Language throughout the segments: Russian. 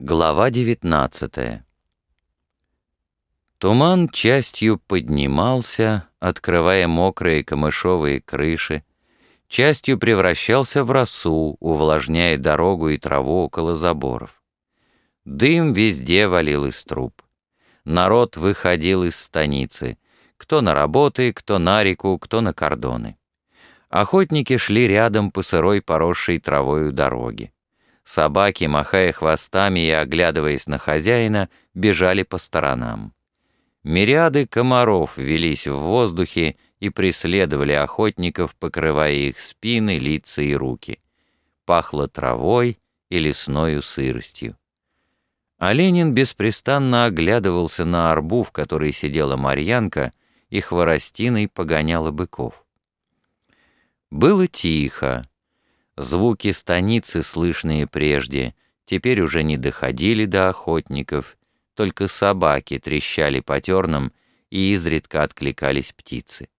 Глава 19 Туман частью поднимался, открывая мокрые камышовые крыши, частью превращался в росу, увлажняя дорогу и траву около заборов. Дым везде валил из труб. Народ выходил из станицы, кто на работы, кто на реку, кто на кордоны. Охотники шли рядом по сырой поросшей травою дороге. Собаки, махая хвостами и оглядываясь на хозяина, бежали по сторонам. Мириады комаров велись в воздухе и преследовали охотников, покрывая их спины, лица и руки. Пахло травой и лесною сыростью. А Ленин беспрестанно оглядывался на арбу, в которой сидела Марьянка, и хворостиной погоняла быков. Было тихо, Звуки станицы, слышные прежде, теперь уже не доходили до охотников, только собаки трещали по тернам и изредка откликались птицы.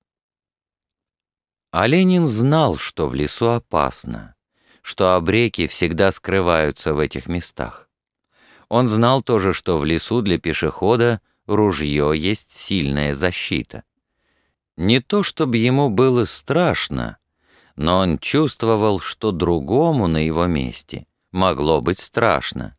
А Ленин знал, что в лесу опасно, что обреки всегда скрываются в этих местах. Он знал тоже, что в лесу для пешехода ружье есть сильная защита. Не то, чтобы ему было страшно, но он чувствовал, что другому на его месте могло быть страшно,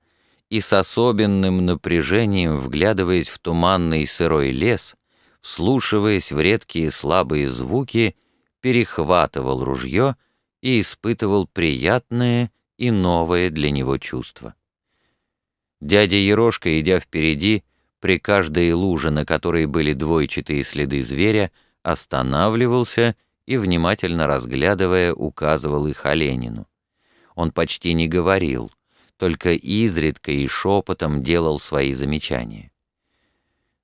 и с особенным напряжением, вглядываясь в туманный сырой лес, вслушиваясь в редкие слабые звуки, перехватывал ружье и испытывал приятное и новое для него чувство. Дядя Ерошка, идя впереди, при каждой луже, на которой были двойчатые следы зверя, останавливался и, внимательно разглядывая, указывал их Оленину. Он почти не говорил, только изредка и шепотом делал свои замечания.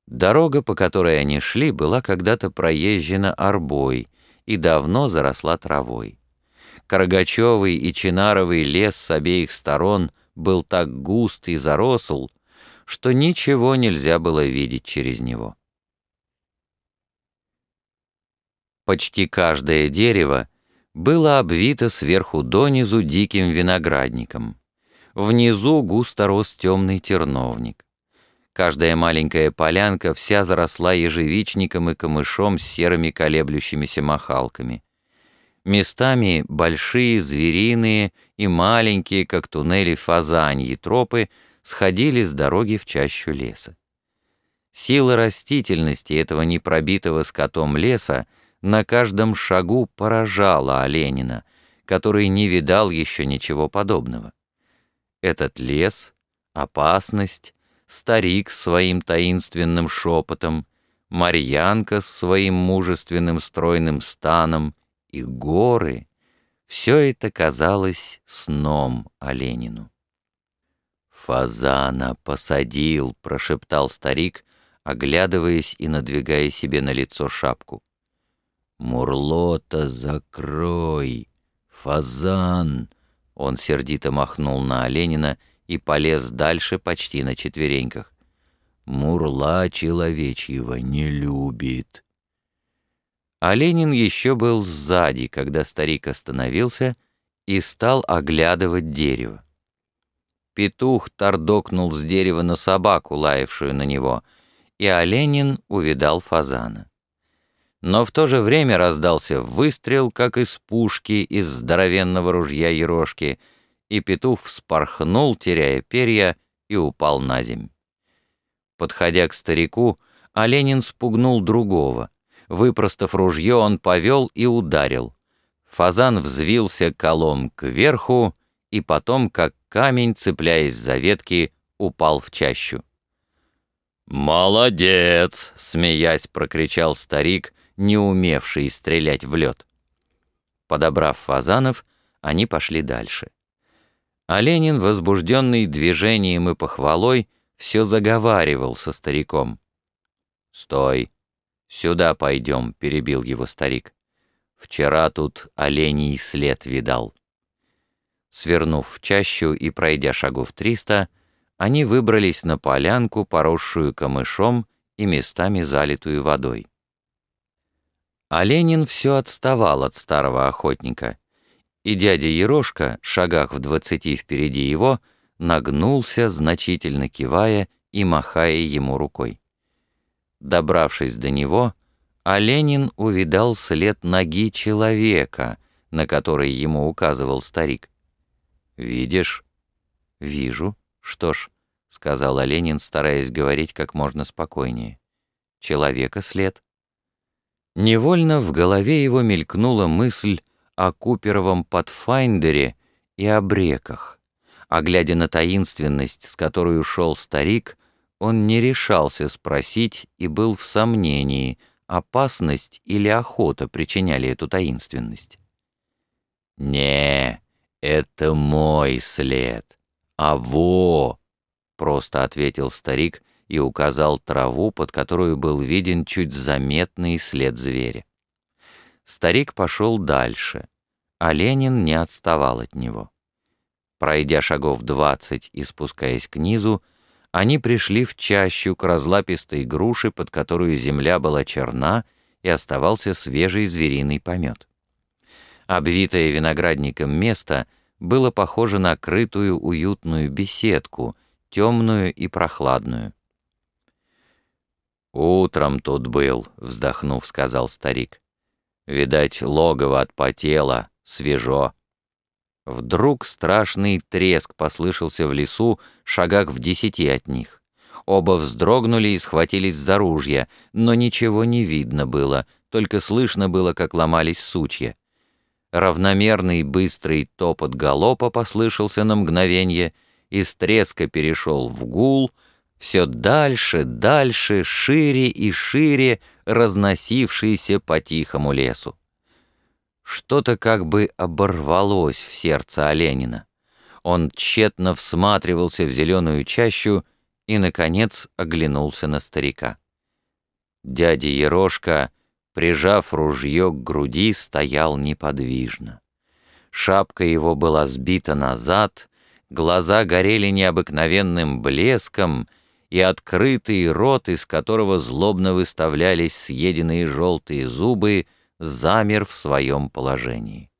Дорога, по которой они шли, была когда-то проезжена арбой и давно заросла травой. Карагачевый и Чинаровый лес с обеих сторон был так густ и заросл, что ничего нельзя было видеть через него. Почти каждое дерево было обвито сверху донизу диким виноградником. Внизу густо рос темный терновник. Каждая маленькая полянка вся заросла ежевичником и камышом с серыми колеблющимися махалками. Местами большие звериные и маленькие, как туннели фазаньи, тропы сходили с дороги в чащу леса. Сила растительности этого непробитого скотом леса на каждом шагу поражала Оленина, который не видал еще ничего подобного. Этот лес, опасность, старик с своим таинственным шепотом, Марьянка с своим мужественным стройным станом и горы — все это казалось сном Оленину. «Фазана посадил», — прошептал старик, оглядываясь и надвигая себе на лицо шапку. «Мурлота, закрой! Фазан!» Он сердито махнул на Оленина и полез дальше почти на четвереньках. «Мурла человечьего не любит!» А Ленин еще был сзади, когда старик остановился и стал оглядывать дерево. Петух тордокнул с дерева на собаку, лаявшую на него, и Оленин увидал фазана но в то же время раздался выстрел, как из пушки, из здоровенного ружья Ерошки, и петух вспорхнул, теряя перья, и упал на земь. Подходя к старику, Оленин спугнул другого. Выпростав ружье, он повел и ударил. Фазан взвился колом кверху и потом, как камень, цепляясь за ветки, упал в чащу. «Молодец!» — смеясь, прокричал старик, не умевшие стрелять в лед. Подобрав фазанов, они пошли дальше. А Ленин, возбужденный движением и похвалой, все заговаривал со стариком. «Стой! Сюда пойдем», — перебил его старик. «Вчера тут оленей след видал». Свернув в чащу и пройдя шагов триста, они выбрались на полянку, поросшую камышом и местами залитую водой. А Ленин все отставал от старого охотника, и дядя Ерошка, шагах в двадцати впереди его, нагнулся, значительно кивая и махая ему рукой. Добравшись до него, Оленин увидал след ноги человека, на который ему указывал старик. «Видишь?» «Вижу. Что ж», — сказал Оленин, стараясь говорить как можно спокойнее. «Человека след». Невольно в голове его мелькнула мысль о Куперовом подфайндере и о бреках. А глядя на таинственность, с которой ушел старик, он не решался спросить и был в сомнении, опасность или охота причиняли эту таинственность. «Не, это мой след. А во!» — просто ответил старик и указал траву, под которую был виден чуть заметный след зверя. Старик пошел дальше, а Ленин не отставал от него. Пройдя шагов двадцать и спускаясь к низу, они пришли в чащу к разлапистой груши, под которую земля была черна и оставался свежий звериный помет. Обвитое виноградником место было похоже на крытую уютную беседку, темную и прохладную. «Утром тут был», — вздохнув, сказал старик. «Видать, логово отпотело, свежо». Вдруг страшный треск послышался в лесу, шагах в десяти от них. Оба вздрогнули и схватились за ружья, но ничего не видно было, только слышно было, как ломались сучья. Равномерный быстрый топот галопа послышался на мгновенье, из треска перешел в гул — все дальше, дальше, шире и шире разносившийся по тихому лесу. Что-то как бы оборвалось в сердце Оленина. Он тщетно всматривался в зеленую чащу и, наконец, оглянулся на старика. Дядя Ерошка, прижав ружье к груди, стоял неподвижно. Шапка его была сбита назад, глаза горели необыкновенным блеском — и открытый рот, из которого злобно выставлялись съеденные желтые зубы, замер в своем положении.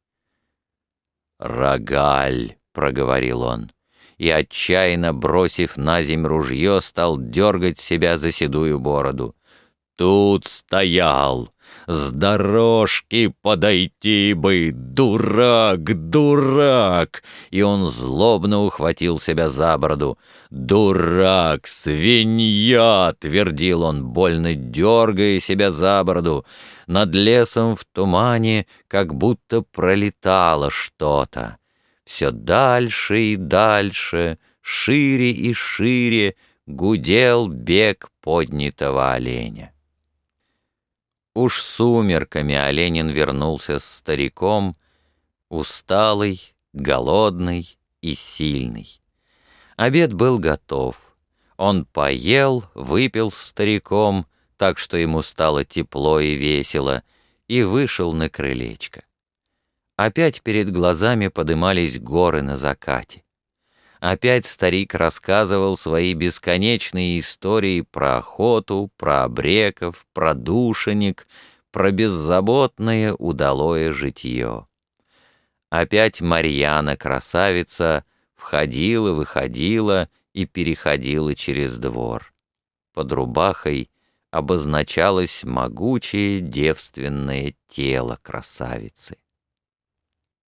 «Рогаль!» — проговорил он, и, отчаянно бросив на земь ружье, стал дергать себя за седую бороду. «Тут стоял! С дорожки подойти бы, дурак, дурак!» И он злобно ухватил себя за бороду. «Дурак, свинья!» — твердил он, больно дергая себя за бороду. Над лесом в тумане как будто пролетало что-то. Все дальше и дальше, шире и шире гудел бег поднятого оленя. Уж сумерками Оленин вернулся с стариком, усталый, голодный и сильный. Обед был готов. Он поел, выпил с стариком, так что ему стало тепло и весело, и вышел на крылечко. Опять перед глазами подымались горы на закате. Опять старик рассказывал свои бесконечные истории про охоту, про обреков, про душеник, про беззаботное удалое житье. Опять Марьяна, красавица, входила, выходила и переходила через двор. Под рубахой обозначалось могучее девственное тело красавицы.